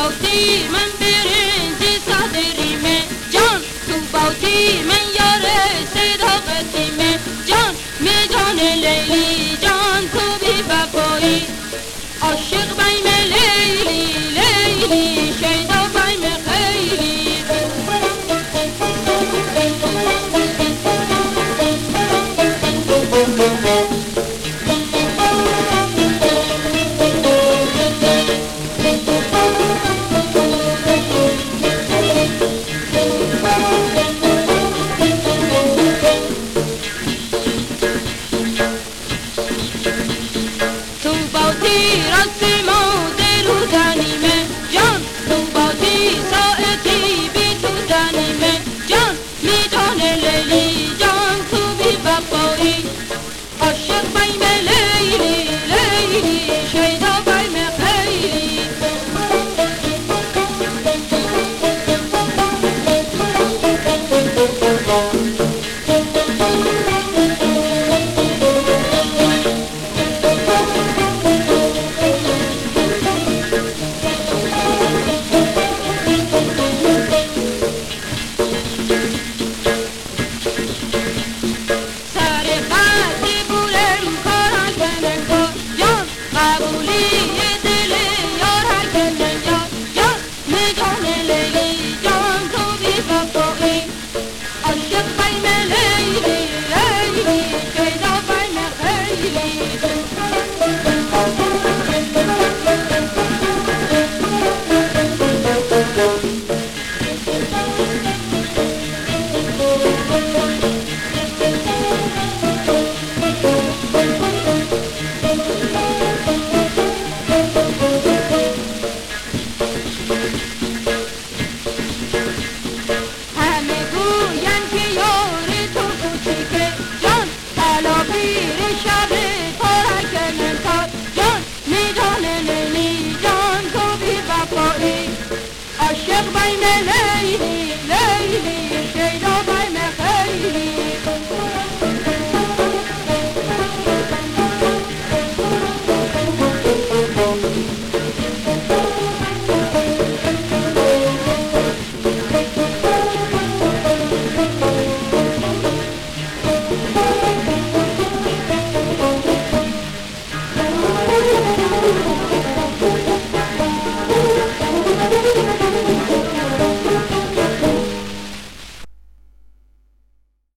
of demons.